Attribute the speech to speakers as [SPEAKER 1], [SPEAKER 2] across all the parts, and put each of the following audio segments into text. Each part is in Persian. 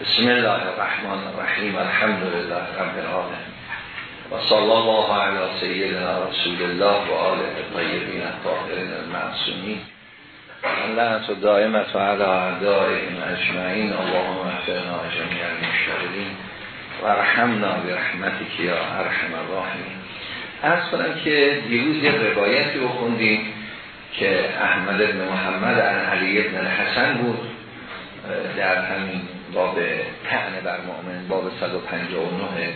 [SPEAKER 1] بسم الله الرحمن الرحیم الحمد لله رب العالمین و صلی الله علی سیدنا رسول الله و آله الطیبین الطاهرین المعصومین لعنت دائمت و علی اعدائهم اجمعین اللهم اغفرنا جمیع المشتغلین و رحمنا برحمتک یا ارحم الراحمین ارز کنم که دیروز یه روایتی رو که احمد بن محمد عن علی بن الحسن بود در همین باب تعنه بر مؤمن باب 159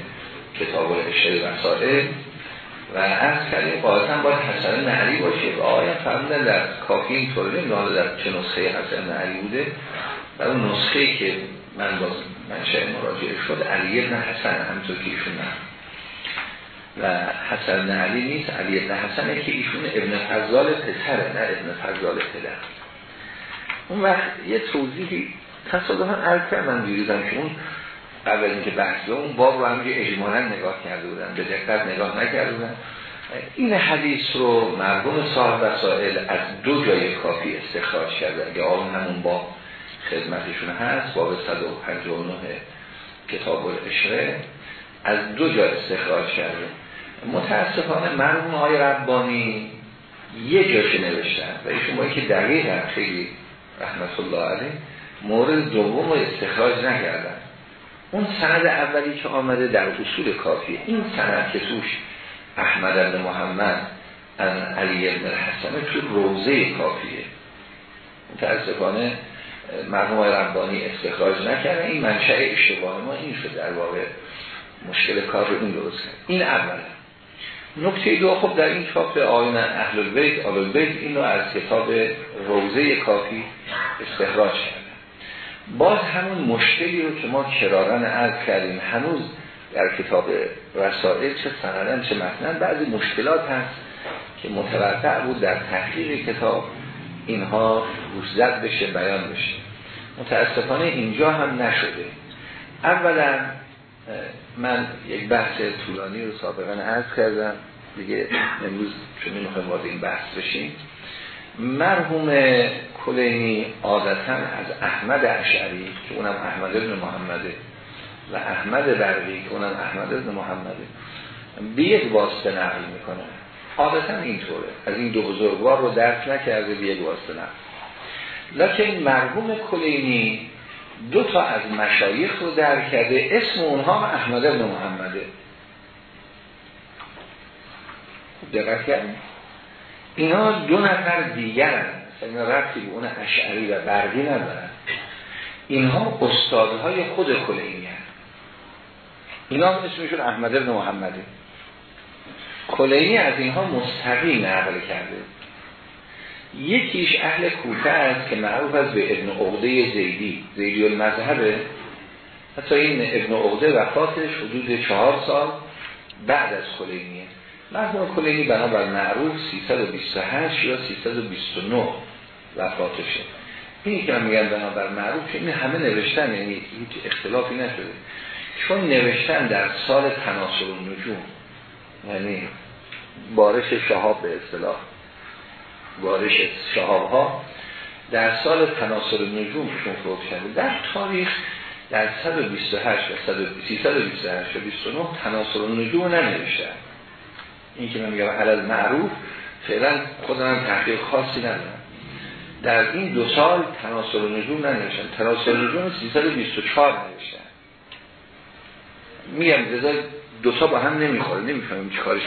[SPEAKER 1] کتاب الاشتر وسائل و از کردیم قاعدتا باید حسن نهری باشه. و آیا فرمودن در کافی این طور نمی‌دونه در چه نسخه حسن نهری بوده. در اون نسخه که من باز منشه مراجعه شد علی ابن حسن همینطور که ایشون و حسن نهری نیست. علی ابن حسنه که ایشون ابن فضال پسره نه ابن فضال پدر. اون وقت یه توضیحی تصادفا عرض کردم دیروزم که اون قبل اینکه بحث اون باب رو همینجا اجمالا نگاه کرده بودن به دقت نگاه نکرده بودن این حدیث رو مرگوم صاحب وسائل از دو جای کافی استخراج کرده. اگه آن همون با خدمتشون هست باب 159 کتاب الاشره از دو جا استخراج کرده. متاسفانه مرحوم های ربانی یه جاش نوشتن و ایشون باید که دقیق خیلی رحمت الله علیه مورد دوم رو استخراج نکردن. اون سند اولی که آمده در اصول کافیه. این سند که توش احمد بن محمد ان علی بن الحسن تو روزه کافیه. متاسفانه مرحوم ربانی استخراج نکردن این منشأ اشتباه ما این شد در واقع. مشکل کار رو این درست کرد. این اوله نکته دو خب در این کتاب آیون اهل البیت آل البیت این از کتاب روزه کافی استخراج کرد. باز همون مشکلی رو که ما کرارن عرض کردیم هنوز در کتاب رسائل چه سندن چه متنن بعضی مشکلات هست که متوقع بود در تحقیق کتاب اینها روززد بشه بیان بشه. متاسفانه اینجا هم نشده. اولا من یک بحث طولانی رو سابقا عرض کردم. دیگه امروز چون نمی‌خوایم وارد این بحث بشیم. مرحوم کلینی عادتا از احمد اشعری که اونم احمد ابن محمده و احمد برقی که اونم احمد ابن محمده به یک واسطه نقل می‌کنه. عادتا اینطوره. از این دو بزرگوار رو درک نکرده به یک واسطه نقل. لکن مرحوم کلینی دو تا از مشایخ رو درک کرده. اسم اونها احمد ابن محمده. دقت کردیم اینا دو نفر دیگر هست اینا رفتی به اون اشعری و بردی ندارن. اینها استادهای خود کلینی هست اینا اسمشون احمد ابن محمده. کلینی از اینها مستقیم نقل کرده. یکیش اهل کوفه است که معروف است به ابن عقده زیدی. زیدی المذهبه. حتی این ابن عقده وفاتش حدود چهار سال بعد از کلینیه. مرحوم کلینی بنابر معروف 328 یا 329 وفاتشه. اینی که من میگم بنابر معروف این همه نوشتن یعنی هیچ اختلافی نشده. چون نوشتن در سال تناسل نجوم یعنی بارش شهاب به اصطلاح. بارش شهاب ها در سال تناسل نجوم شون فوت کرده. در تاریخ در 128 و 328 و 29 تناسل نجوم ننوشتن این که من میگم علل معروف فعلا خودم تحقیق خاصی ندارم. در این دو سال تناسل نجوم ننوشتن. تناسل نجوم 324 نوشتن. میگم رضا دو تا با هم نمی‌خوره. نمی‌فهمیم چی کارش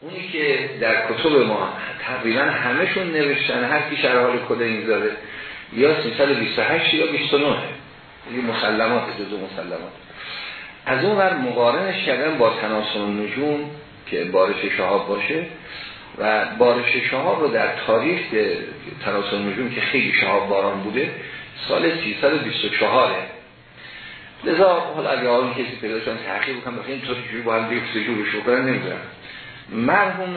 [SPEAKER 1] اونی که در کتب ما تقریبا همشون نوشتن هر کی شرح این داره یا 328 یا 29 این مسلمات جزو مسلمات. از اون ور مقارنش کردن با تناسل نجوم که بارش شهاب باشه و بارش شهاب رو در تاریخ تناسل نجوم که خیلی شهاب باران بوده سال 324 لذا حالا اگه آن کسی پیدا شدن تحقیق بکنم بخیر اینطوری جوری با هم دیگه سجورش نمی‌دونم مرحوم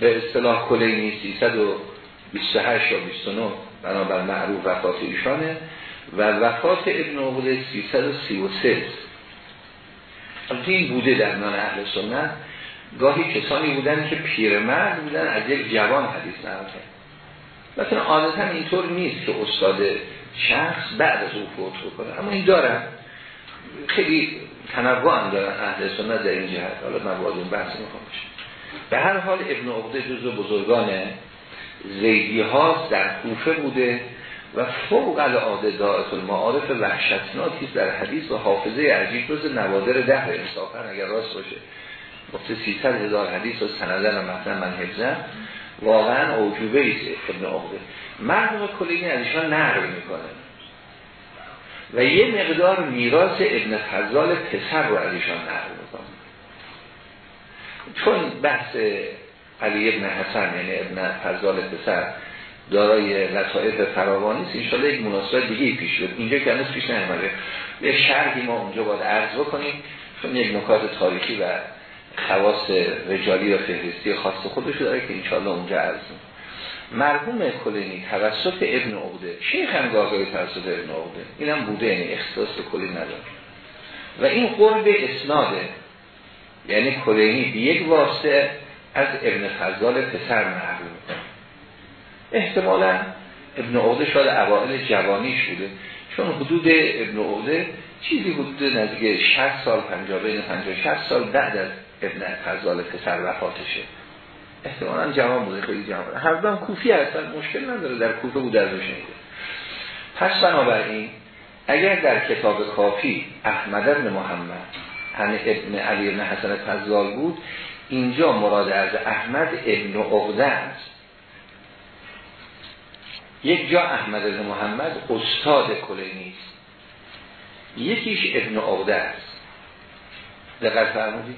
[SPEAKER 1] به اصطلاح کلینی 328 یا 29 بنابر معروف وفات ایشانه و وفات ابن عقده 333 البته این بوده در میان اهل سنت. گاهی کسانی بودن که پیرمرد بودن از یک جوان حدیث نقل مثل عادتا اینطور نیست که استاد شخص بعد از او فوت بکنه اما این دارن. خیلی تنوع هم دارن اهل سنت در این جهت. حالا من باید اون بحث می‌خوام به هر حال ابن عقده جزو بزرگان زیدی ها در کوفه بوده و فوق العاده دارت المعارف وحشتناکی در حدیث و حافظه عجیب روز نوادر ده انصافا اگر راست باشه. گفته 300 هزار حدیث و سندن و مثلا من حفظم. واقعا اوجوبه ایست ابن عقده. مرحوم کلینی از ایشان نقل می‌کنه. و یه مقدار میراث ابن فضال پسر رو از ایشان نقل می‌کنه. چون بحث علی ابن حسن یعنی ابن فضال پسر دارای لطائف فراوانی است انشالله یک مناسبت دیگه پیش شد اینجا که هنوز پیش نمیده یه شرحی ما اونجا باید عرض بکنیم. چون یک نکات تاریخی و خواص رجالی و فهرستی خاص خودش داره که انشالله اونجا عرض مرحوم کلینی توسط ابن عقده شیخ هم گاهی توسط ابن عقده. اینم بوده یعنی اختصاص کلی نداره. و این قرب اسناده یعنی کلینی به یک واسطه از ابن فضال پسر نقل می‌کنه. احتمالا ابن عقده شاید اوائل جوانیش بوده چون حدود ابن عقده چیزی حدود نزدیک 60 سال 50 بین 50 60 سال بعد از ابن فضال پسر وفاتشه. احتمالا جوان بوده خیلی جوان هر دام کوفی هستن مشکل نداره در کوفه بوده از شنیده پس بنابراین اگر در کتاب کافی احمد ابن محمد یعنی ابن علی ابن حسن فضال بود اینجا مراد از احمد ابن عقده است. یک جا احمد ابن محمد استاد کلینی است. یکیش ابن عقده است. دقت فرمودید؟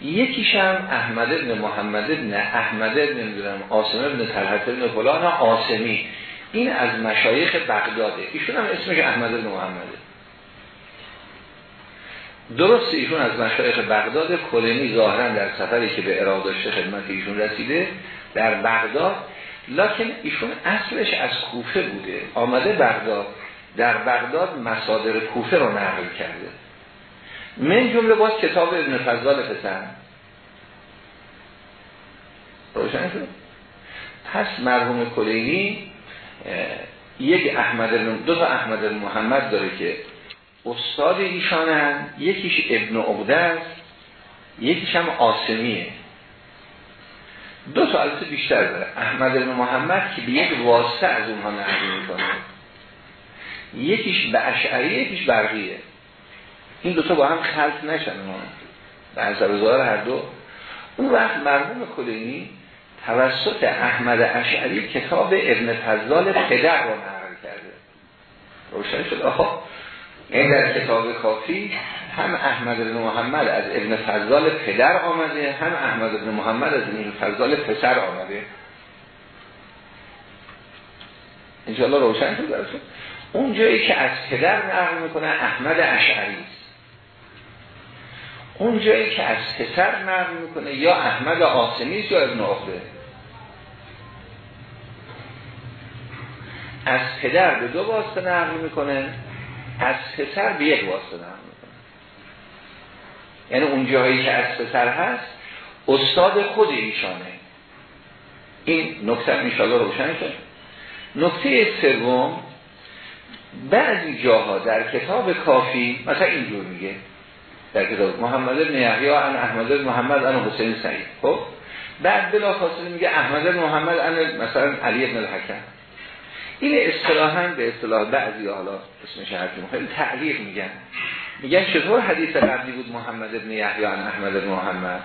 [SPEAKER 1] یکیش هم احمد ابن محمد ابن احمد ابن نمی‌دونم آسم ابن طلحت ابن فلان آسمی این از مشایخ بغداده. ایشون هم اسمش احمد ابن محمده درست ایشون از مشایخ بغداد کلینی ظاهرا در سفری که به عراق خدمت ایشون رسیده در بغداد. لکن ایشون اصلش از کوفه بوده. آمده بغداد. در بغداد مصادر کوفه رو نقل کرده. من جمله باز کتاب ابن فضال پسر. روشن شد؟ پس مرحوم کلینی یک احمد دو تا احمد محمد داره که استاد ایشانن یکیش ابن عبده است یکیش هم آسمیه دو تا البته بیشتر داره. احمد بن محمد که به یک واسطه از اونها نقل می‌کنه. یکیش به اشعری یکیش برقیه. این دوتا با هم خلط نشن ما. حسب ظاهر هر دو. اون وقت مرحوم کلینی توسط احمد اشعری کتاب ابن فضال پدر رو نقل کرده. روشن شد. آها این در کتاب کافی هم احمد بن محمد از ابن فضال پدر آمده هم احمد بن محمد از ابن فضال پسر آمده. انشاءالله روشن شد اون جایی که از پدر نقل می‌کنه احمد اشعری. اون جایی که از پسر نقل می‌کنه یا احمد آسمی یا ابن عقده از پدر به دو واسطه نقل می‌کنه از پسر به یک واسطه نقل می‌کنه. یعنی اون جایی که از پسر هست استاد خود ایشانه. این نکته انشاءالله روشن شد نکته سوم بعضی جاها در کتاب کافی مثلا اینجور میگه در کتاب محمد بن یحیی ان احمد بن محمد ان حسین سعید. خب؟ بعد بلا فاصله میگه احمد بن محمد ان مثلا علی بن الحکم. این اصطلاحا به اصطلاح بعضی حالا اسمش حرفی خیلی تعلیق میگن. میگن چطور حدیث قبلی بود محمد بن یحیی ان احمد بن محمد؟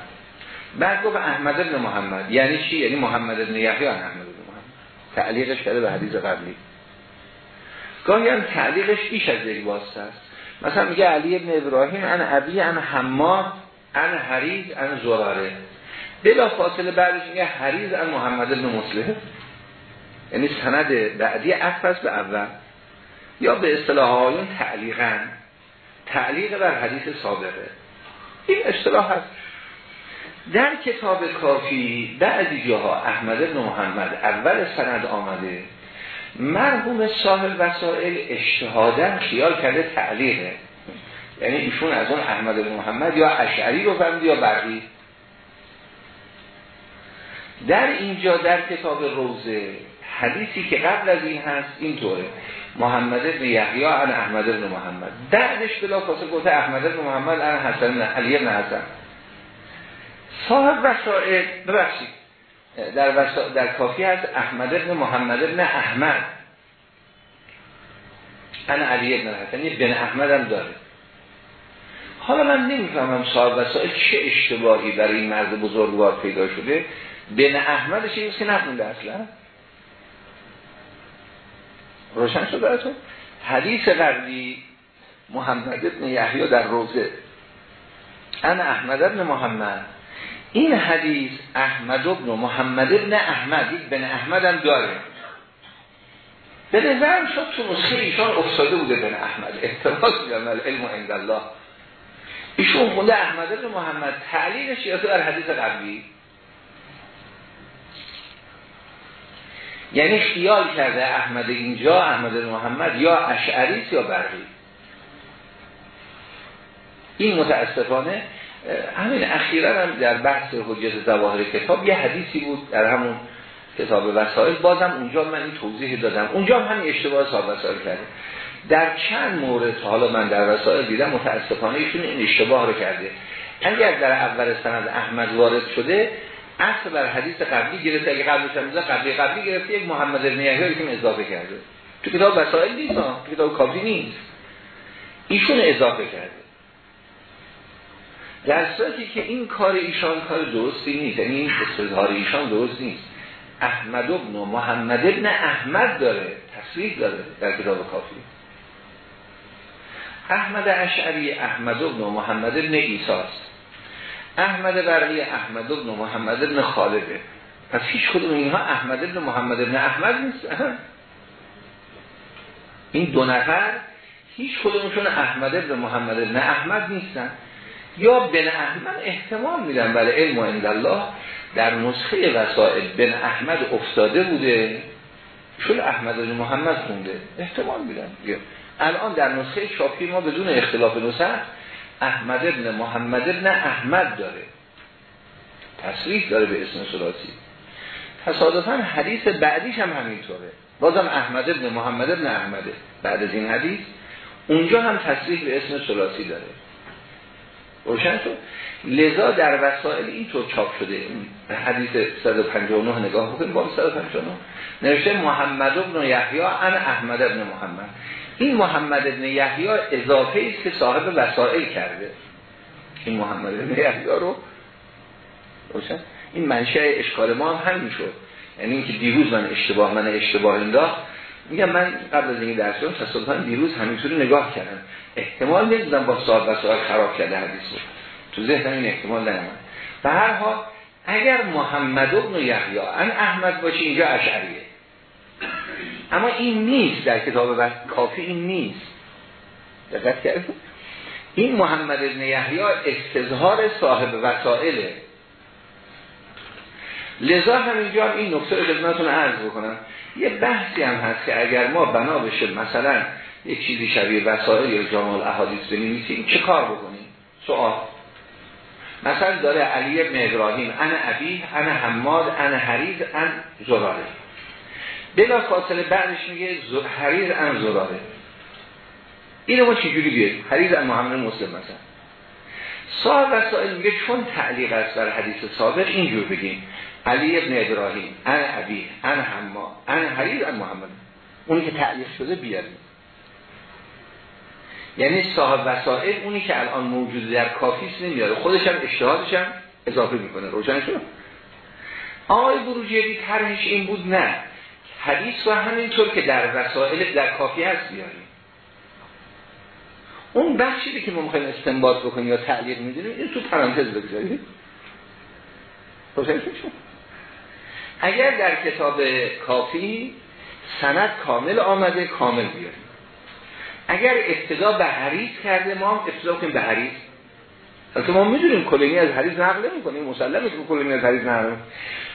[SPEAKER 1] بعد گفت احمد بن محمد. یعنی چی؟ یعنی محمد بن یحیی ان احمد بن محمد. تعلیقش کرده به حدیث قبلی. گاهی هم تعلیقش بیش از یک واسطه است. مثلا میگه علی ابن ابراهیم ان ابی ان حماد ان حریز ان زراره. بلا فاصله بعدش میگه حریز ان محمد بن مسلم. یعنی سند بعدی افرس به اول. یا به اصطلاح آیون تعلیقا. تعلیق بر حدیث سابقه. این اصطلاح هست. در کتاب کافی بعضی جاها احمد بن محمد اول سند آمده. مرحوم صاحب وسائل اشتهادن خیال کرده تعلیقه. یعنی ایشون از اون احمد بن محمد یا اشعری رو فهمید یا برقی. در اینجا در کتاب روزه حدیثی که قبل از این هست اینطوره. محمد ابن یحیی عن احمد ابن محمد. بعدش بلا فاصله گفته احمد ابن محمد عن حسن علی ابن حسن. صاحب وسائل ببخشید. در, وسا... در کافی هست احمد ابن محمد ابن احمد. انا علی ابن حسن بن احمد هم داره. حالا من نمی‌فهمم صاحب وسائل چه اشتباهی برای این مرد بزرگوار پیدا شده. بن احمدش این که نخونده اصلا. روشن شد براتون؟ حدیث قبلی محمد ابن یحیی در روزه. انا احمد ابن محمد. این حدیث احمد ابن محمد ابن احمد یک بن احمد هم داره. به نظرم شد تو نسخه ایشان افتاده بوده بن احمد. احتراز بیان علم عند الله ایشون خونده احمد ابن محمد. تعلیلش یا در حدیث قبلی. یعنی خیال کرده احمد اینجا احمد محمد یا اشعریت یا برقی. این متاسفانه همین اخیرا هم در بحث حجت ظواهر کتاب یه حدیثی بود در همون کتاب وسائل. بازم اونجا من این توضیح دادم. اونجا هم همین اشتباه صاحب وسائل کرده در چند مورد حالا من در وسائل دیدم متاسفانه ایشون این اشتباه رو کرده. اگر در اول سند احمد وارد شده اصل بر حدیث قبلی گرفته. اگه قبلش هم قبلی قبلی گرفته. یک محمد ابن یحیی که اضافه کرده. تو کتاب وسائل نیست تو کتاب کافی نیست. ایشون اضافه کرده. در صورتی که این کار ایشان کار درستی نیست یعنی این استظهار ایشان درست نیست. احمد ابن محمد ابن احمد داره تصریح داره در کتاب کافی. احمد اشعری احمد ابن محمد ابن ایساست احمد برقی احمد ابن محمد ابن خالده. پس هیچ کدوم اینها احمد ابن محمد ابن احمد نیست. این دو نفر هیچ کدومشون احمد ابن محمد ابن احمد نیستن. یا بن احمد احتمال میدن برای علم و الله در نسخه وسائل بن احمد افتاده بوده چون احمد ابن محمد خونده احتمال میدن الان در نسخه شافی ما بدون اختلاف نسخه احمد ابن محمد ابن احمد داره. تصریح داره به اسم سلاسی. تصادفا حدیث بعدیش هم همینطوره. بازم احمد ابن محمد ابن احمده. بعد از این حدیث اونجا هم تصریح به اسم سلاسی داره. روشن شد. لذا در وسائل اینطور چاپ شده. حدیث 159 نگاه بکنیم. باب 159 نوشته محمد ابن یحیی ان احمد ابن محمد. این محمد ابن یحیی اضافه است که صاحب وسائل کرده. این محمد ابن یحیی رو روشن. این منشأ اشکال ما هم همین شد. یعنی اینکه دیروز من اشتباه من اشتباه انداخت. میگم من قبل از این درس رو دیروز همینطوری نگاه کردم. احتمال نمی‌دونم با صاحب وسائل خراب کرده حدیث رو تو ذهنم این احتمال نمی‌دونم. به هر حال اگر محمد ابن یحیی ان احمد باشه اینجا اشعریه. اما این نیست در کتاب کافی این نیست. دقت کردید؟ این محمد ابن یحیی استظهار صاحب وسائله. لذا همینجا هم این نکته رو خدمتتون عرض بکنم. یه بحثی هم هست که اگر ما بنا بشه مثلا یک چیزی شبیه وسائل یا جامال احادیث بنویسیم چه کار بکنیم؟ سوال. مثلا داره علی ابن ابراهیم انا ابی انا حماد انا حریز ان زراره. بلا فاصله بعدش میگه حریز ان زراره. اینو ما چجوری بیاریم؟ حریز ان محمد مسلم مثلا. صاحب وسائل میگه چون تعلیق است بر حدیث سابق اینجور بگیم. علی ابن ابراهیم عن ابیه عن حماد عن حریز عن محمد. اونی که تعلیق شده بیاریم. یعنی صاحب وسائل اونی که الان موجود در کافیس نمیاره. خودش هم اجتهادش هم اضافه می‌کنه. روشن شد؟ آقای بروجردی طرحش این بود نه. حدیث و همینطور که در وسائل در کافی هست بیاریم. اون بخشی که می‌خوایم استنباط بکنیم یا تعلیق می‌دونیم این تو پرانتز بگذاریم. اگر در کتاب کافی سند کامل آمده کامل بیاریم. اگر ابتدا به حریز کرده ما هم ابتدا کنیم به حریز البته ما می‌دونیم کلینی از حریز نقل نمی‌کنیم مسلمه که کلینی از حریز نقل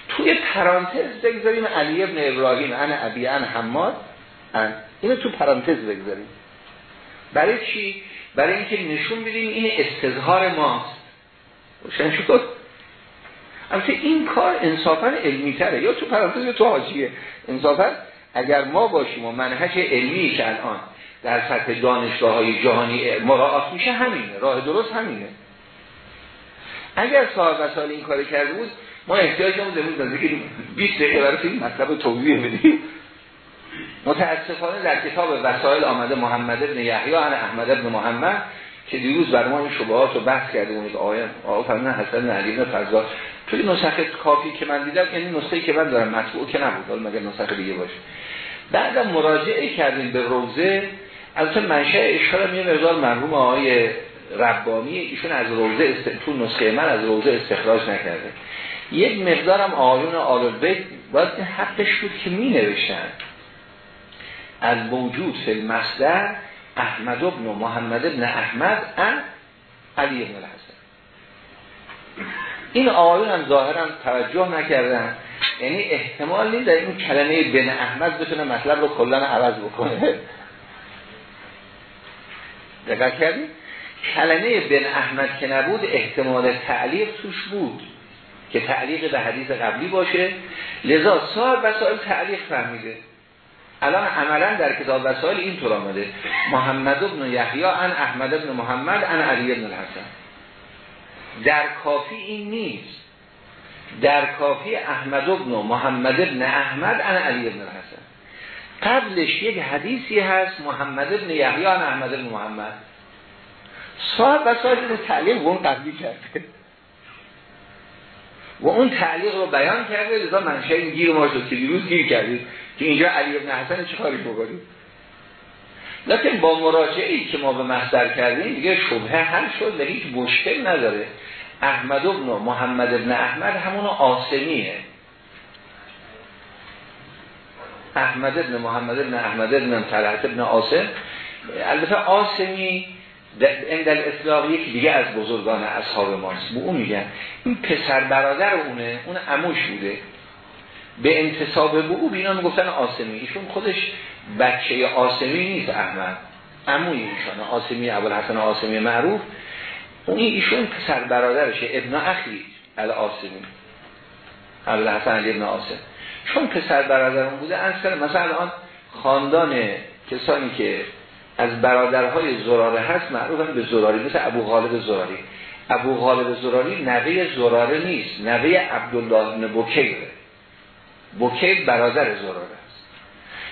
[SPEAKER 1] توی پرانتز بگذاریم علی ابن ابراهیم ان ابی ان حماد ان اینو تو پرانتز بگذاریم. برای چی؟ برای اینکه نشون بدیم این استظهار ماست. روشن شد؟ البته این کار انصافا علمی تره یا تو پرانتز تو حاشیه انصافا اگر ما باشیم و منهج علمی که الان در سطح دانشگاه های جهانی مراعات میشه همینه راه درست همینه. اگر صاحب وسائل این کار کرده بود ما احتیاجمون داریم که 20 دقیقه برای این مطلب توضیح بدیم. متاسفانه در کتاب وسائل آمده محمد ابن یحیی عن احمد ابن محمد که دیروز بر ما این شبهات رو بحث کرده بود آیه آقا فرمان حسن علی بن فضل توی نسخه کافی که من دیدم یعنی نسخه که من دارم مطبوع که نبود حالا مگر نسخه دیگه باشه. بعدم مراجعه کردیم به روزه البته منشأ اشاره یه مقدار مرحوم آقای ربانی ایشون از روزه است... تو نسخه من از روزه استخراج نکرده. یک مقدارم آقایون آل بیت باید حقش بود که می نوشتن از موجود فی المصدر احمد ابن محمد ابن احمد ان علی ابن الحسن. این آقایون هم ظاهرا توجه نکردن. یعنی احتمال نیست این کلمه بن احمد بتونه مطلب رو کلن عوض بکنه. دقیق کردی؟ کلمه بن احمد که نبود احتمال تعلیق توش بود که تعلیق به حدیث قبلی باشه. لذا صاحب وسائل تعلیق فهمیده. الان عملا در کتاب وسائل این طور آمده. محمد ابن یحیی ان احمد ابن محمد ان علی ابن الحسن. در کافی این نیست. در کافی احمد ابن محمد ابن احمد ان علی ابن الحسن. قبلش یک حدیثی هست محمد ابن یحیی احمد ابن محمد. صاحب وسائل این تعلیق اون قبلی کرده. و اون تعلیق رو بیان کرده لذا منشه این گیر ما شد که دیروز گیر کردید که اینجا علی ابن حسن چه کاری بکنید لیکن با مراجعه ای که ما به مصدر کردیم دیگه شبهه حل شد و هیچ مشکل نداره. احمد ابن محمد ابن احمد همون آسمیه. احمد ابن محمد ابن احمد ابن طلعت ابن آسم البته آسمی این در اصلاح یک دیگه از بزرگان اصحاب ماست. به اون میگن. این پسر برادر اونه اون عموش بوده. به انتصاب به او بینا می‌گفتن آسمی ایشون خودش بچه آسمی نیست احمد. عموی ایشان آسمی ابوالحسن آسمی معروف. اون ایشون پسر برادرشه ابن اخی ال آسمی ابوالحسن علی ابن آسم چون پسر برادرم بوده اصلا مثلا آن خاندان کسانی که از برادرهای زراره هست معروف به زراری مثل ابو غالب زراری. ابو غالب زراری نوه زراره نیست نوه عبدالله بن بکیر. بکیر برادر زراره است.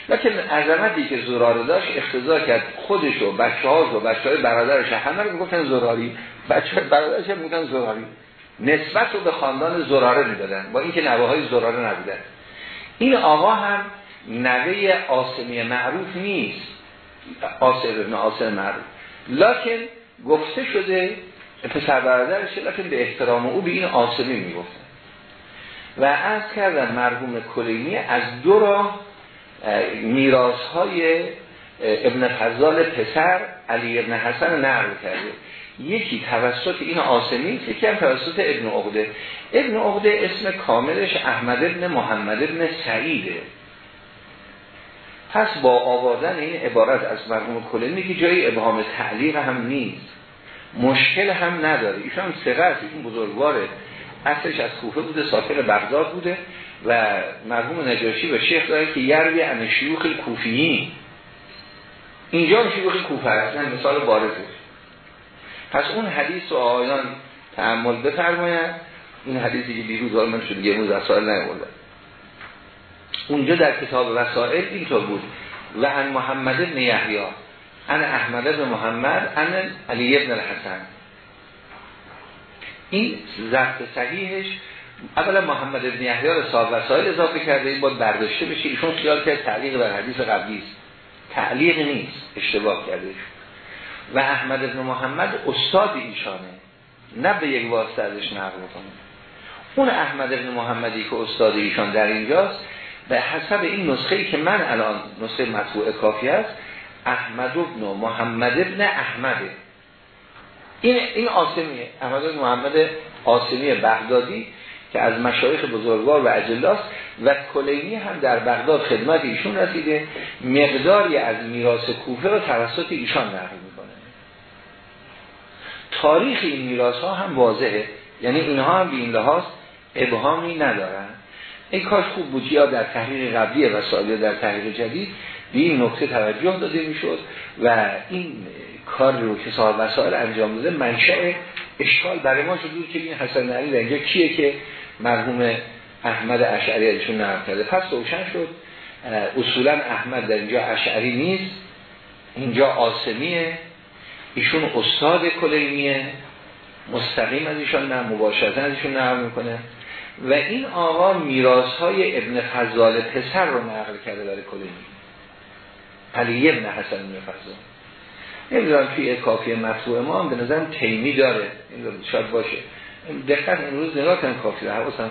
[SPEAKER 1] لیکن عظمتی که زراره داشت اختزا کرد خودش و بچه و بچه های برادرش همه رو می‌گفتن زراری. بچه برادرش هم می‌گفتن زراری. نسبت رو به خاندان زراره می‌دادن با اینکه نوه های زراره نبودن. این آقا هم نوه آسمی معروف نیست. آسر ابن آسر معروف. لکن گفته شده پسر برادرشه لکن به احترام او به این آسمی می‌گفتن و از کردن مرحوم کلینی از دو راه میراث های ابن فضال پسر علی ابن حسن نقل کرده. یکی توسط این آسمی یکی هم توسط ابن عقده. ابن عقده اسم کاملش احمد ابن محمد ابن سعیده. پس با آوردن این عبارت از مرحوم کلینی که جای ابهام تعلیق هم نیست. مشکل هم نداره. ایشان سقه این بزرگواره. اصلش از کوفه بوده ساکن بغداد بوده و مرحوم نجاشی و شیخ داره که یروی ان شیوخ کوفیین. اینجا شیوخ کوفه هست مثال بارزه. پس اون حدیث و آیان تعمل بفرماید. این حدیثی که دیروز من شد یه موز از سال نیورده اونجا در کتاب وسائل اینطور بود. و ان محمد بن یحیی. ان احمد بن محمد ان علی ابن الحسن. این ضبط صحیحش اولا محمد بن یحیی رو صاحب وسائل اضافه کرده. این باید برداشته بشه. ایشون خیال کرد تعلیق بر حدیث قبلی است تعلیق نیست. اشتباه کرده. و احمد بن محمد استاد ایشانه. نه به یک واسطه ازش نقل کنه اون احمد بن محمدی که استاد ایشان در اینجاست به حسب این نسخه که من الان نسخه مطبوع کافی است احمد بن محمد ابن احمده این این آسمیه احمد بن محمد آسمی بغدادی که از مشایخ بزرگوار و اجلاس و کلینی هم در بغداد خدمت ایشون رسیده مقداری از میراث کوفه رو توسط ایشان نقل تاریخ این میراث ها هم واضحه. یعنی اینها هم به این لحاظ ابهامی ندارن. این کاش خوب بود یا در تحقیق قبلی وسائل یا در تحقیق جدید به این نکته توجه داده می‌شد و این کار رو که صاحب وسائل انجام داده منشأ اشکال برای ما شد که این حسن علی در اینجا کیه که مرحوم احمد اشعری ازشون نقل کرده. پس روشن شد. اصولا احمد در اینجا اشعری نیست اینجا آسمیه. ایشون استاد کلینیه مستقیم از ایشان نه مباشرتا از ایشون نقل می‌کنه. و این آقا میراث های ابن فضال پسر رو نقل کرده برای کلینی. علی ابن حسن ابن فضال. نمی‌دونم توی کافی مطبوع ما هم به نظرم تیمی داره. این شاید باشه. دقت امروز نگاه کنم کافی. رو حواسم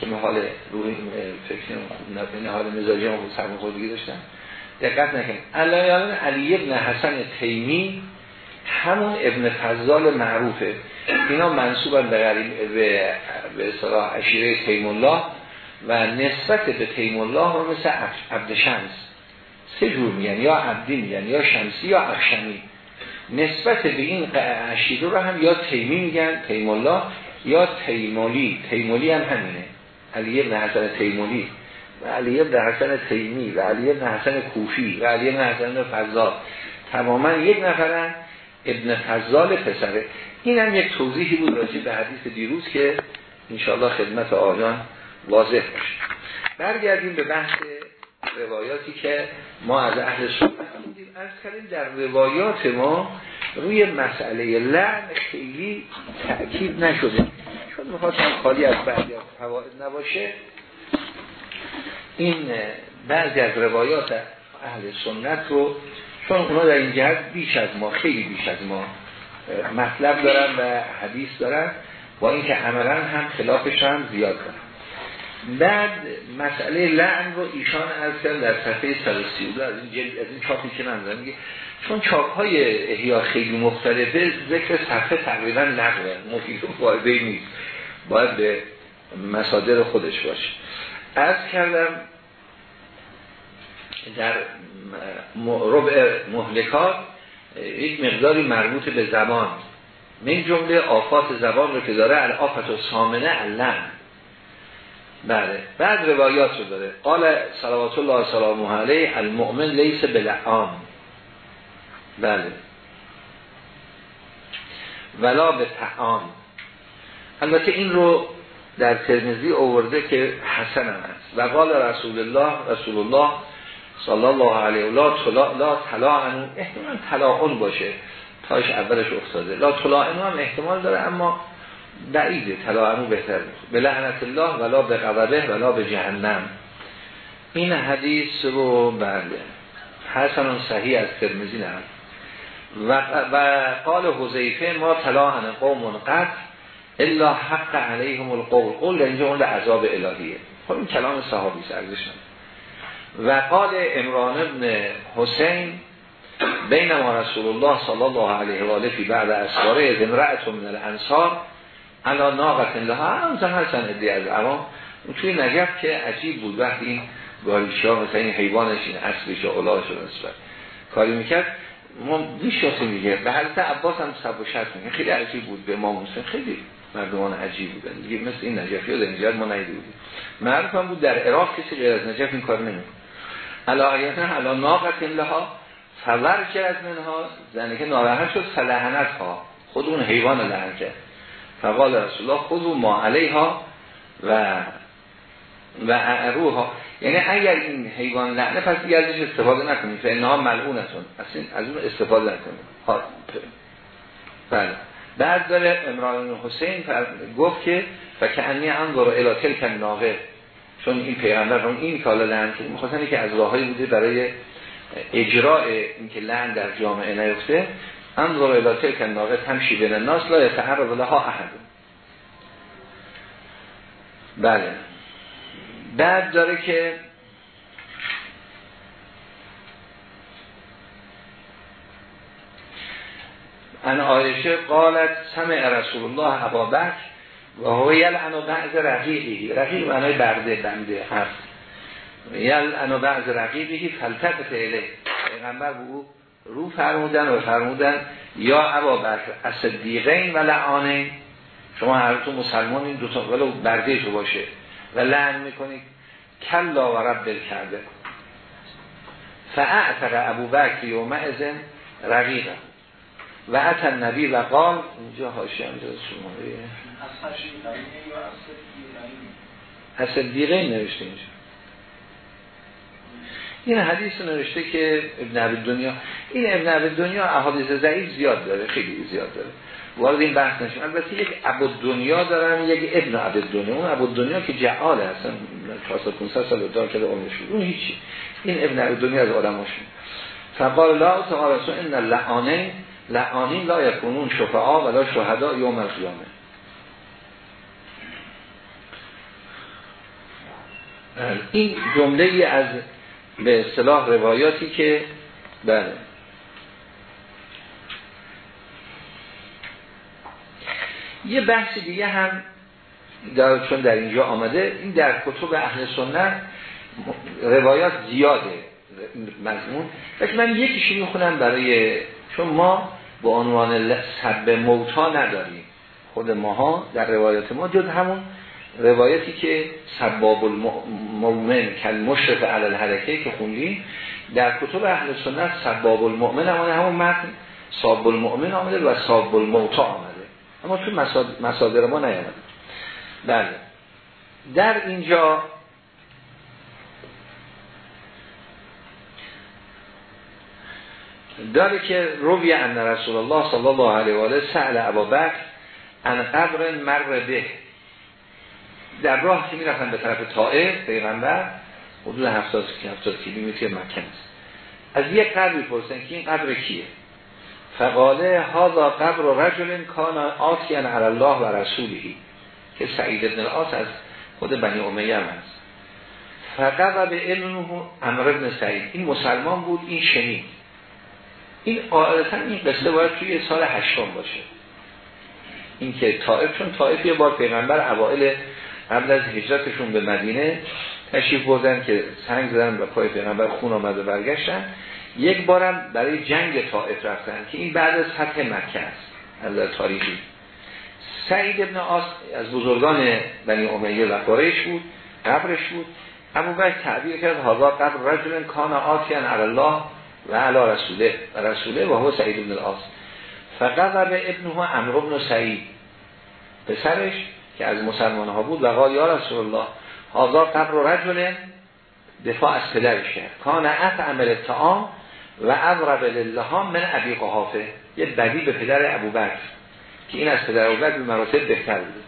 [SPEAKER 1] که حال روی فکر حال مزاجی هم سرم خودگی داشتم. دقت نکن علایان علی ابن حسن تیمی همون ابن فضال معروفه. اینا منصوبن به غریب به به اصطلاح عشیره تیم الله و نسبت به تیم الله رو مثل عبد شمس سه جور میگن یا عبدی میگن یا شمسی یا اخشمی. نسبت به این عشیره رو هم یا تیمی میگن تیم الله یا تیمولی تیمولی هم همینه. علی ابن حسن تیمولی و علی ابن حسن تیمی و علی ابن حسن کوفی و علی ابن حسن فضال. تماما یک نفرن ابن فضال پسره. این هم یک توضیحی بود راجع به حدیث دیروز که انشاءالله خدمت آیان واضح باشه. برگردیم به بحث روایاتی که ما از اهل سنت از کردیم در روایات ما روی مسئله لعن خیلی تأکید نشده. چون می‌خواستم خالی از بعضی از فواید نباشه. این بعضی از روایات اهل سنت رو چون اونا در این جهت بیش از ما خیلی بیش از ما مطلب دارن و حدیث دارن با اینکه عملا هم خلافش هم زیاد دارن بعد مسئله لعن رو ایشان از در صفحه 132 از این جلد از این چاپی که من دارم چون چاپ های احیا خیلی مختلفه ذکر صفحه تقریبا نقله مفید و فایده نیست. باید به مصادر خودش باشه. از کردم در ربع مهلکات یک مقداری مربوط به زبان. من جمله آفات زبان رو که داره الافت و سامنه علم. بله. بعد روایات رو داره. قال صلوات الله سلام علیه المؤمن لیس بلعام بله. ولا به تعام البته این رو در ترمزی آورده که حسن هم هست و قال رسول الله رسول الله صلی الله علیه و لا طلا لا طلاعنو احتمال طلاعن باشه. تاش اولش افتاده. لا طلاعنو هم احتمال داره اما بعیده. طلاعنو بهتر به لعنت الله ولا به قوله ولا به جهنم. این حدیث رو بله. حسن صحیح از ترمزی نه. و, و قال حذیفه ما طلاعن قوم قد الا حق علیهم القول. قول اینجا اون عذاب الهیه. خب این کلام صحابی سرزش و قال امران ابن حسین بین ما رسول الله صلی الله علیه و آله فی بعد اسواره امرأت من الانصار علا ناقت لها. هم هستن ادی از عوام توی نجف که عجیب بود وقتی این گاریشا مثلا این حیوانش این اصلش و اولاش نسبت کاری می‌کرد. ما می‌شناسیم میگه به حالت عباس هم سب و شرط میگه خیلی عجیب بود به ما موسیم خیلی مردمان عجیب بودن. دیگه مثل این نجفی در اینجا ما نیده بودیم معروف هم بود در عراق کسی غیر از نجف این کار نمی‌کنه علایتن علا ناقت لها فور کرد منها؟ زنی که ناراحت شد فلحنت ها. خود اون حیوان لحن کرد فقال رسول الله خود ما علیها و و اعروها. یعنی اگر این حیوان لعنه پس دیگه ازش استفاده نکنید. فانها ملعونتون. اصلا از اون استفاده نکنید. بله. بعد داره امران حسین گفت که و که انی انظر کن ناقه چون این پیغمبر هم این کالا لعن که می‌خواستن که از راههایی بوده برای اجراء اینکه لعن در جامعه نیفته. انظر الى تلک الناقه تمشی بین الناس لا یتعرض لها احد. بله. بعد داره که ان آیشه قالت سمع رسول الله ابا و هو یلعن و بعض رقیقی رقیق معنای برده بنده هست. یلعن و بعض رقیقی فلتفت اله پیغمبر به او رو فرمودن و فرمودن یا ابا بکر اصدیقین و لعانه شما هر تو مسلمان این دوتا ولو برده تو باشه. و لعن می‌کنید کلا و رب کرده فاعتق ابو بکر یوم ازن رقیقه و اتن نبی و قال اینجا هاشی هم سوماریه اصل دیگه نوشته اینجا. این حدیث نوشته که ابن عبد دنیا این ابن عبد دنیا احادیث ضعیف زیاد داره خیلی زیاد داره. وارد این بحث نشون البته یک ابو دنیا دارن یک ابن عبد دنیا اون ابو دنیا که جعال هستن 400 500 سال دار کرده عمرش اون هیچی. این ابن عبد دنیا از آدماشون فقال لا رسول ان اللعانه لعانین لا یکونون شفعا ولا شهدا یوم القیامه. این جمله ای از به اصطلاح روایاتی که بله. یه بحث دیگه هم در چون در اینجا آمده این در کتب اهل سنت روایات زیاده مضمون. لیکن من یکیشی می‌خونم برای چون ما به عنوان سب موتا نداریم. خود ماها در روایات ما جد همون روایتی که سباب المؤمن کل مشرف علل حرکه که خوندیم در کتب اهل سنت سباب المؤمن آمده همون متن ساب المؤمن آمده و ساب الموتا آمده. اما تو مسادر ما نیامده. بله. در اینجا داره که روی ان رسول الله صلی الله علیه و آله سأل ابابکر ان قبر مر به؟ در راه که می‌رفتن به طرف طائف پیغمبر. حدود 70 70 کیلومتر مکه است. از یک قبری پرسن که این قبر کیه؟ فقاله هذا قبر رجل کان آتیان علی الله و رسولی که سعید ابن العاص از خود بنی امیه هم هست. فقط به علمه امر ابن سعید. این مسلمان بود این شنید. این قاعدتا این قصه باید توی سال هشتم باشه. این که طائف چون طائف یه بار پیغمبر اوائل قبل از هجرتشون به مدینه تشریف بردن که سنگ زدن و پای پیغمبر خون آمده برگشتن. یک بارم برای جنگ طائف رفتن که این بعد از فتح مکه است از تاریخی. سعید ابن آس از بزرگان بنی امیه و قریش بود قبرش بود. ابو بکر تعبیر کرد هذا قبر رجل کان آتیان علی الله و علی رسوله. و رسوله و هو سعید ابن الاس فقط به ابنه عمرو بن سعید پسرش. که از مسلمان ها بود و قال یا رسول الله هذا قبر رجل دفاع از پدرش کرد کان عمل تعام و اضرب لله من ابی قحافه. یه بدی به پدر ابوبکر که این از پدر ابوبکر به مراتب بهتر بود.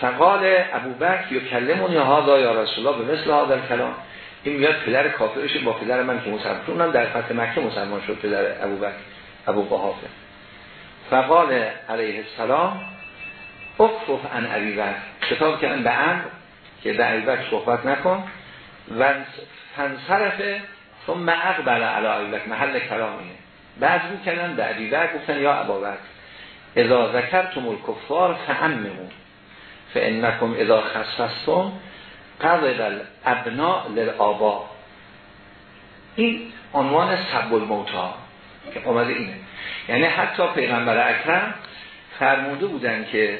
[SPEAKER 1] فقال ابوبکر یکلمون یا هذا یا رسول الله به مثل هذا الکلام. این میاد پدر کافرش با پدر من که مسلمان در فتح مکه مسلمان شد پدر ابوبکر ابو قحافه. فقال علیه السلام اکفف ان ابی بکر. کتاب کردن به امر که به ابی بکر صحبت نکن. و فنصرفه ثم اقبل علی ابی بکر. محل کلامینه بعد رو کردن به ابی بکر گفتن یا ابا بکر اذا ذکرتم الکفار فعممون فانکم اذا خصصتم قبل ابنا للآبا این عنوان سب الموتا که اومده اینه. یعنی حتی پیغمبر اکرم فرموده بودن که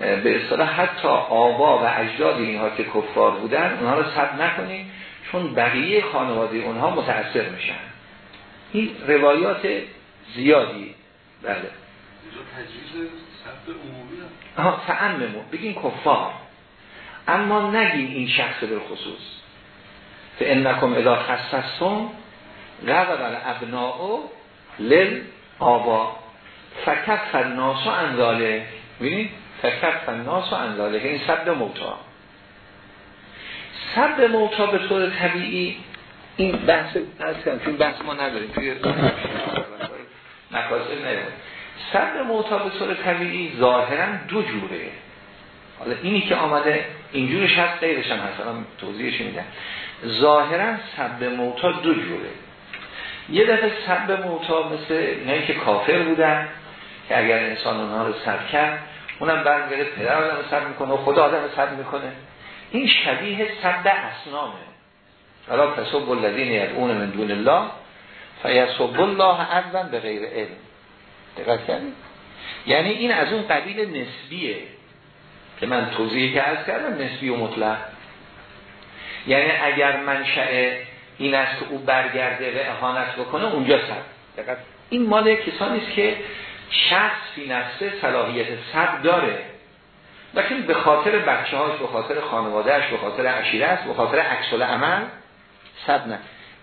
[SPEAKER 1] به اصطلاح حتی آبا و اجداد اینها که کفار بودن اونها رو سب نکنید چون بقیه خانواده اونها متأثر میشن. این روایات زیادی بله. آها فعممو بگین کفار. اما نگین این شخص به خصوص. فانکم اذا خصصتم غضب ابناء لل آبا فکف الناس و انزاله ببینید فکف الناس و انزاله این سبب موتا. سبب موتا به طور طبیعی این بحث چون بحث ما نداریم. توی مکاسب نداریم سبب موتا به طور طبیعی ظاهرا دو جوره. حالا اینی که آمده اینجورش هست غیرش هم هست. الان توضیحش میدم. ظاهرا سب موتا دو جوره. یه دفعه سب موتا مثل اینایی که کافر بودن که اگر انسان اونها رو سب کرد اونم برمیگرده پدر آدم سب می‌کنه و خدا آدم سب می‌کنه. این شبیه سب اسنامه. حالا تصب الذین یدعون من دون الله فیصب الله عدوا به غیر علم. دقت کردید؟ یعنی این از اون قبیل نسبیه که من توضیحی که از کردم نسبی و مطلق. یعنی اگر منشأ این است که او برگرده و اهانت بکنه اونجا سب این مال کسانی است که شخص فی نفسه صلاحیت سب داره. لیکن به خاطر بچه هاش به خاطر خانوادهش به خاطر عشیره است به خاطر عکس عمل سب نه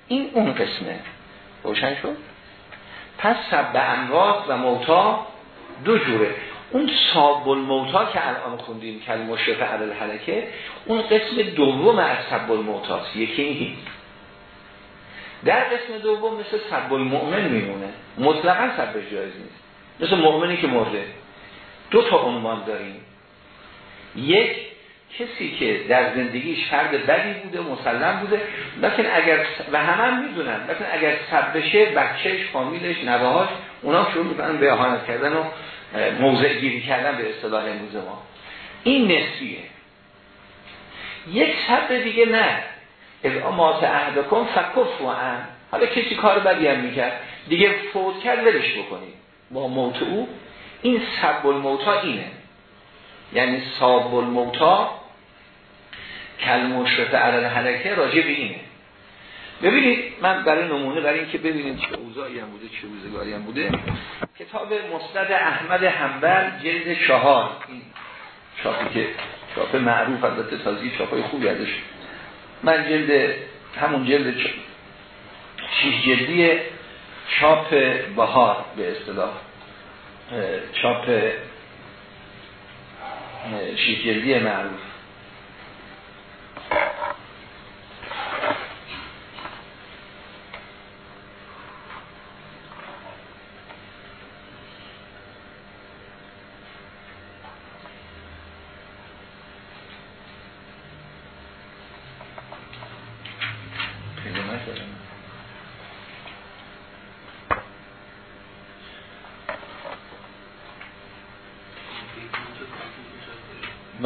[SPEAKER 1] این اون قسمه. روشن شد؟ پس سب اموات و موتا دو جوره. اون ساب الموتا که الان خوندیم که مشرف عدل حلکه اون قسم دوم از سب الموتاست. یکی این. در قسم دوم مثل سب المؤمن میمونه. مطلقا سب جایز نیست. مثل مؤمنی که مرده. دو تا عنوان داریم. یک کسی که در زندگیش فرد بدی بوده مسلم بوده لیکن اگر و همه هم می‌دونن لیکن اگر سب بشه بچهش فامیلش نوهاش اونا شروع می‌کنن به اهانت کردن و موضع گیری کردن به اصطلاح امروز ما. این نسبیه. یک سب دیگه نه. اعمات کن فکف و هم حالا کسی کار بدی هم می‌کرد دیگه فوت کرد ولش بکنید. با موت او این سب الموتا اینه. یعنی ساب الموتا کل مشرف علل حرکه راجع به اینه. ببینید من برای نمونه برای اینکه ببینید چه اوضاعی هم بوده چه روزگاری هم بوده کتاب مستد احمد حنبل جلد چهار. این چاپی که چاپ معروف البته تازی چاپای خوبی ازش. من جلد همون جلد شیش جلدی چاپ بهار به اصطلاح چاپ شیش جلدی معروف.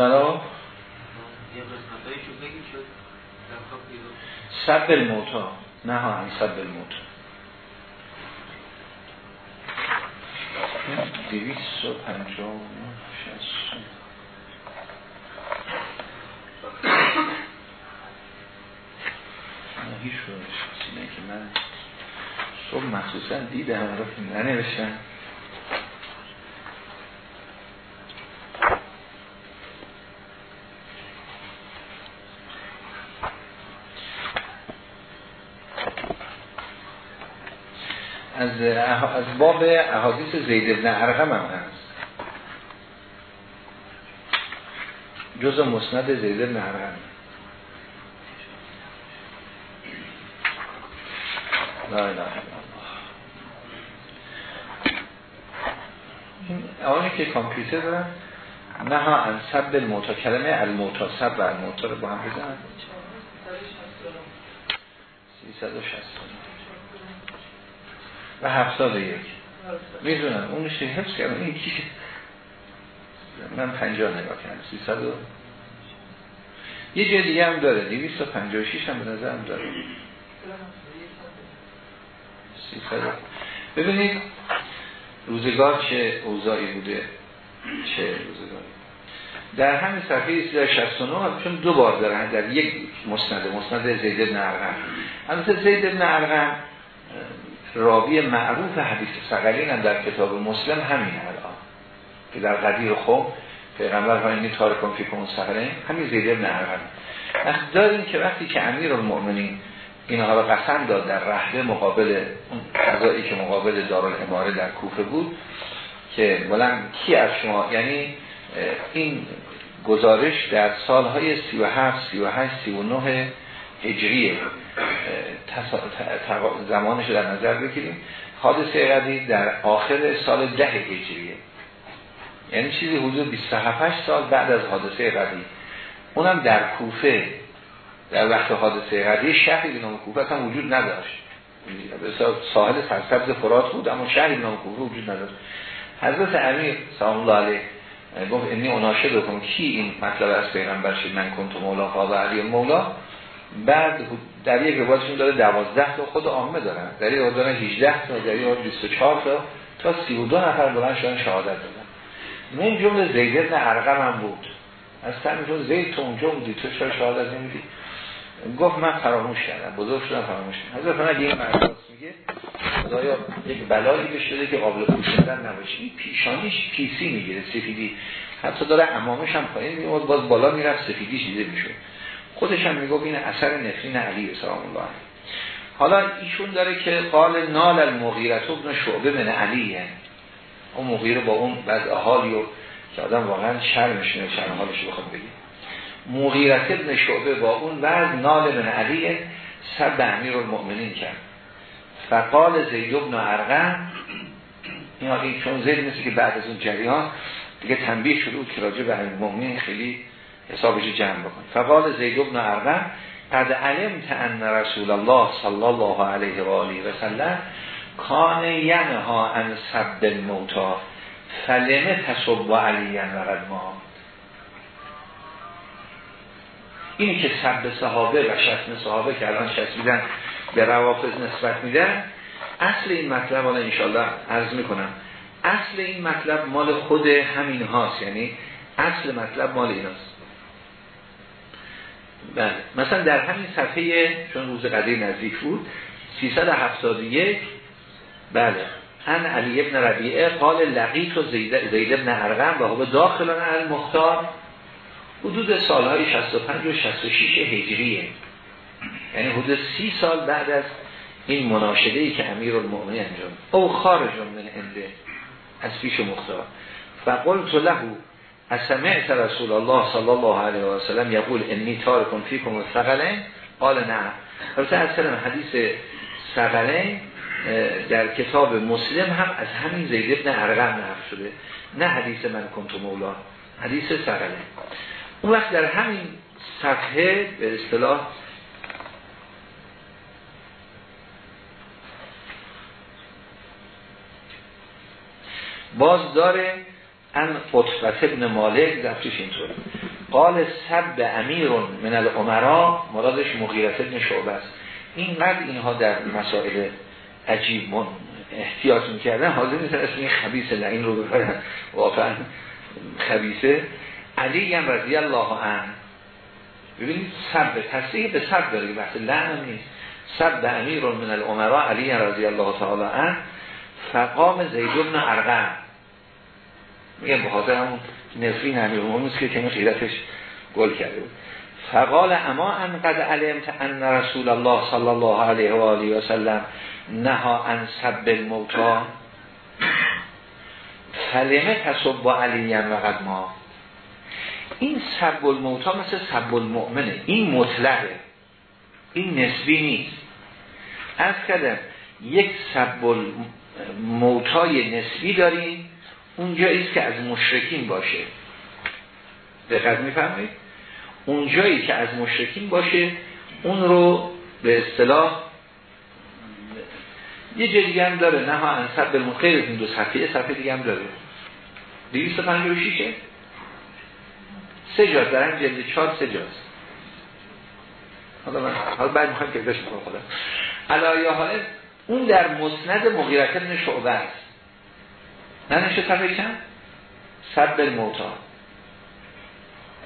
[SPEAKER 1] برا سب الموتا نه هم سب الموتا دویست و پنجاه شست. هیچ اینه که من صبح مخصوصا دیدم رو ننوشتم. از از باب احادیث زید ابن ارقم هم هست. جز مسند زید ابن ارقم. لا اله این که کامپیوتر دارن نه ها ان سب الموتا کلمه الموتا سب و الموتا رو با هم بزن 360 و هفتاد یک. می‌دونم اونش که حفظ کردم این کی من پنجاه نگاه کردم سی و یه جای دیگه هم داره دیویست و پنجاه شیش هم به هم داره. سی ببینید روزگار چه اوضاعی بوده؟ چه روزگاری؟ در همین صفحه 369 چون دو بار دارن در یک مسند مسند زید بن ارقم. البته زید بن راوی معروف حدیث سقلین هم در کتاب مسلم همین الان. که در قدیر خوب پیغمبر فرمودن تارکون فیکم سقلین همین زید ابن ارقم داریم که وقتی که امیر المؤمنین اینها رو قسم داد در رهده مقابل اون قضایی که مقابل دارالاماره در کوفه بود که بلند کی از شما یعنی این گزارش در سالهای 37 38 39 هجریه. زمانش رو در نظر بگیریم. حادثه قدی در آخر سال ده هجریه. یعنی چیزی حدود 27 سال بعد از حادثه قدی اونم در کوفه. در وقت حادثه قدی شهری به نام کوفه هم وجود نداشت. ساحل سرسبز فرات بود اما شهری به نام کوفه وجود نداشت. حضرت امیر سلام الله علیه گفت انی اوناشه بکن. کی این مطلب از پیغمبر شد؟ من کنتو مولا خواب علی مولا. بعد در یک روایتشون داره 12 تا خود عامه دارن. در یک دارن 18 تا در یک 24 تا تا سی و دو نفر بلند شدن شهادت دادن. من جمله زید ابن عرقم هم بود. از تنشون زید تو اونجا بودی تو چرا شهادت نمیدی؟ گفت من فراموش کردم بزرگ شدم فراموش کردم. حضرت فرمود این مرد میگه خدایا یک بلایی بهش شده که قابل پوشیدن نباشه. این پیشانیش پیسی می‌گیره؟ سفیدی. حتی داره امامش هم پایین میاد باز بالا می‌رفت سفیدیش دیده میشه خودش هم می‌گفت این اثر نفرین علی سلام الله حالا ایشون داره که قال نال المغیرت ابن شعبه من علیه اون مغیره با اون بعد حالی و که آدم واقعا شرمش میاد شرم حالش بخواد بگیم مغیرت ابن شعبه با اون بعد نال من علیه سب امیر المؤمنین کرد. فقال زید ابن عرقم این چون زید مثل که بعد از اون جریان دیگه تنبیه شده بود که راجع به المؤمنین خیلی حسابش جمع بکن. فقال زید ابن عرقم قد علمت ان رسول الله صلی الله علیه و آله و سلم کان ینها ان سب الموتا فلمه تصب علیم و قد ما. اینی که سب صحابه و شتم صحابه که الان شتمیدن به روافظ نسبت میدن اصل این مطلب حالا انشالله عرض می‌کنم. اصل این مطلب مال خود همین هاست یعنی اصل مطلب مال ایناست. بله. مثلا در همین صفحه چون روز قدیر نزدیک بود 371 بله. ان علی ابن ربیعه قال لقیت و زید, زید ابن ارغم و هو داخلان المختار. حدود سالهای 65 و 66 هجریه. یعنی حدود سی سال بعد از این مناشده ای که امیر المؤمنی انجام او خارج من انده از پیش مختار. فقلت له اسمعت رسول الله صلی الله علیه و سلم یقول انی تارکن فیکم الثقلین قال نه البته اصلا حدیث ثقلین در کتاب مسلم هم از همین زید ابن ارقم نقل شده. نه حدیث من کنتو مولا حدیث ثقلین اون وقت در همین صفحه به اصطلاح باز داره ان قطبت ابن مالک دفترش اینطور قال سب امیر من الامرا مرادش مغیرت ابن شعبه است. اینقدر اینها در مسائل عجیب من احتیاط می‌کردن حاضر نیستن اسم این خبیث لعین رو بفرن واقعا خبیثه. علی هم رضی الله عنه. ببینید سب تصریح به سب داره بحث لعن نیست. سب امیر من الامرا علی رضی الله تعالی عنه. فقام زید بن میگم به خاطر همون نفرین امیر که کمی خیرتش گل کرده بود. فقال اما ان قد علمت ان رسول الله صلی الله علیه و آله و سلم نها ان سب الموتا فلمه تصب علیم و قد ما این سب الموتا مثل سب المؤمنه. این مطلقه. این نسبی نیست. از کردم یک سب الموتای نسبی داریم اونجایی که از مشرکین باشه. دقت می‌فهمید اونجایی که از مشرکین باشه اون رو به اصطلاح یه جای هم داره. نه ها انصب به خیلی این دو صفحه صفحه دیگه هم داره. 256 سه جاست. در جلد چهار سه جاست. حالا من حالا بعد می‌خوام که بشم خدا. علایه اون در مسند مغیرت ابن شعبه است. ننشه صفحه چند؟ صد بالموتا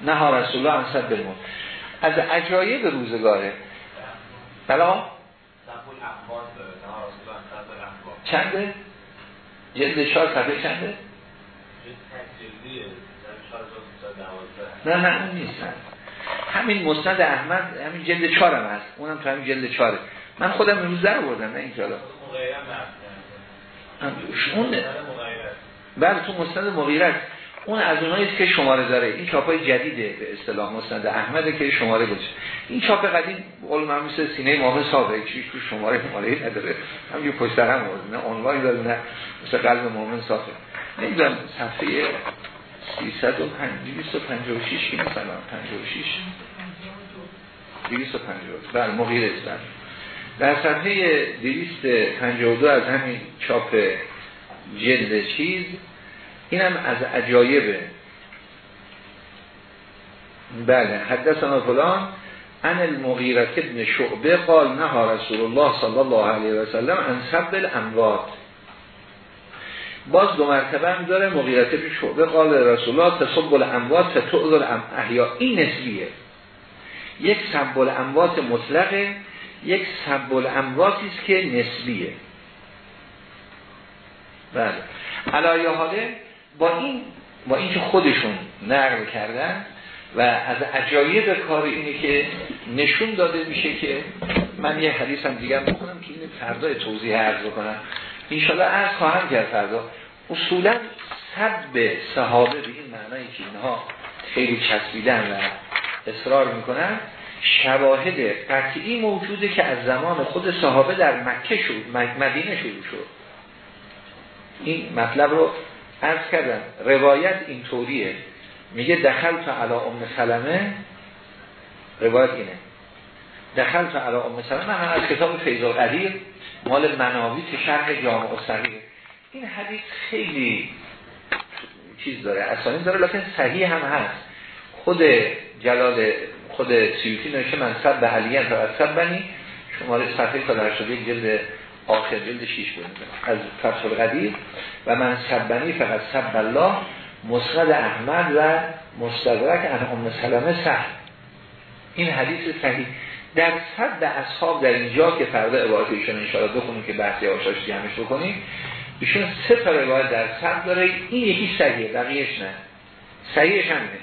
[SPEAKER 1] نه رسول الله هم صد بالموتا از عجایب روزگاره. بلا چنده؟ جلد چهار صفحه چنده؟ نه نه اون نیستن همین مستند احمد همین جلد چهارم هست. اونم تو همین جلد چهاره. من خودم امروز در بردم نه حالا. اون بعد تو مستند مغیرت اون از اونایی که شماره داره. این چاپای جدیده به اصطلاح مستند احمده که شماره بشه. این چاپ قدیم قول مثل سینه امام صادق چیش تو شماره مالی نداره. هم یه پشت هم نه عنوانی داره نه مثل قلب مؤمن صافه نمی‌دونم صفحه 356 که مثلا 56 250 بله مغیر بله. در صفحه 252 از همین چاپ جلد چیز اینم از عجایبه بله حدثنا فلان ان المغیرت ابن شعبه قال نها رسول الله صلی الله علیه و سلم ان سب الاموات. باز دو مرتبه هم داره مغیرت بن شعبه قال رسول الله تصب الاموات ام احیا. این نسبیه. یک سب الاموات مطلقه یک سب الامواتی است که نسبیه. بله. علایه حاله با این با اینکه خودشون نقل کردن و از عجایب کار اینه که نشون داده میشه که من یه حدیث هم دیگه می‌کنم که این فردا توضیح عرض بکنم. انشالله عرض خواهم کرد فردا. اصولا سب صحابه به این معنایی که اینها خیلی چسبیدن و اصرار می‌کنن شواهد قطعی موجوده که از زمان خود صحابه در مکه شد مدینه شروع شد. این مطلب رو عرض کردم. روایت اینطوریه. میگه دخل تا علا ام سلمه. روایت اینه. دخل تا علا ام سلمه. هم از کتاب فیض قدیر مال مناوی که شرح جامع صغیر این حدیث خیلی چیز داره اصلا داره. لیکن صحیح هم هست. خود جلال خود سیوتی نوشه من سب به علیان فقط سب بنی. شماره صفحه کلار شده جلد آخر جلد شیش بود از فتح القدیر و من سبنی فقط سب الله مسند احمد و مستدرک ان ام سلمه سهل این حدیث صحیح. در صد اصحاب در اینجا که فردا عبارت ایشون انشاءالله بخونیم که بحثی آشاش جمعش بکنیم ایشون سه تا روایت در صد داره. این یکی صحیحه بقیهش نه. صحیحش همینه.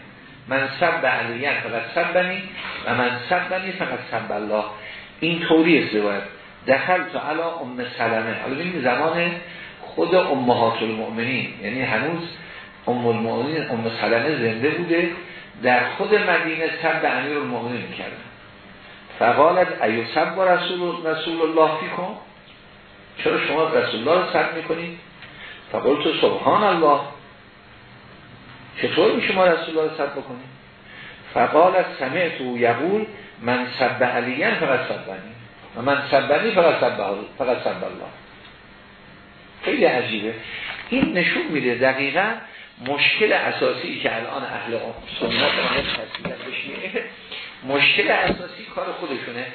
[SPEAKER 1] من سب علیان فقط سب بنی و من سب بنی فقط سب الله. این طوری روایت. دخل تو علا ام سلمه. حالا ببینیم زمان خود امهات المؤمنین. یعنی هنوز ام المؤمنین ام سلمه زنده بوده. در خود مدینه سب امیر المؤمنین می‌کردن فقالت ایو سب با رسول, رسول الله کن چرا شما رسول الله رو سب می‌کنید فقلت سبحان الله. چطور میشه ما رسول الله رو سب بکنیم؟ فقالت سمعت و یقول من سب علیان فقط سبنی و من سبنی فقط سب فقط سب الله. خیلی عجیبه. این نشون میده دقیقا مشکل اساسی که الان اهل سنت بشینه مشکل اساسی کار خودشونه.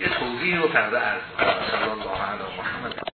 [SPEAKER 1] یه توضیح رو فرده عرض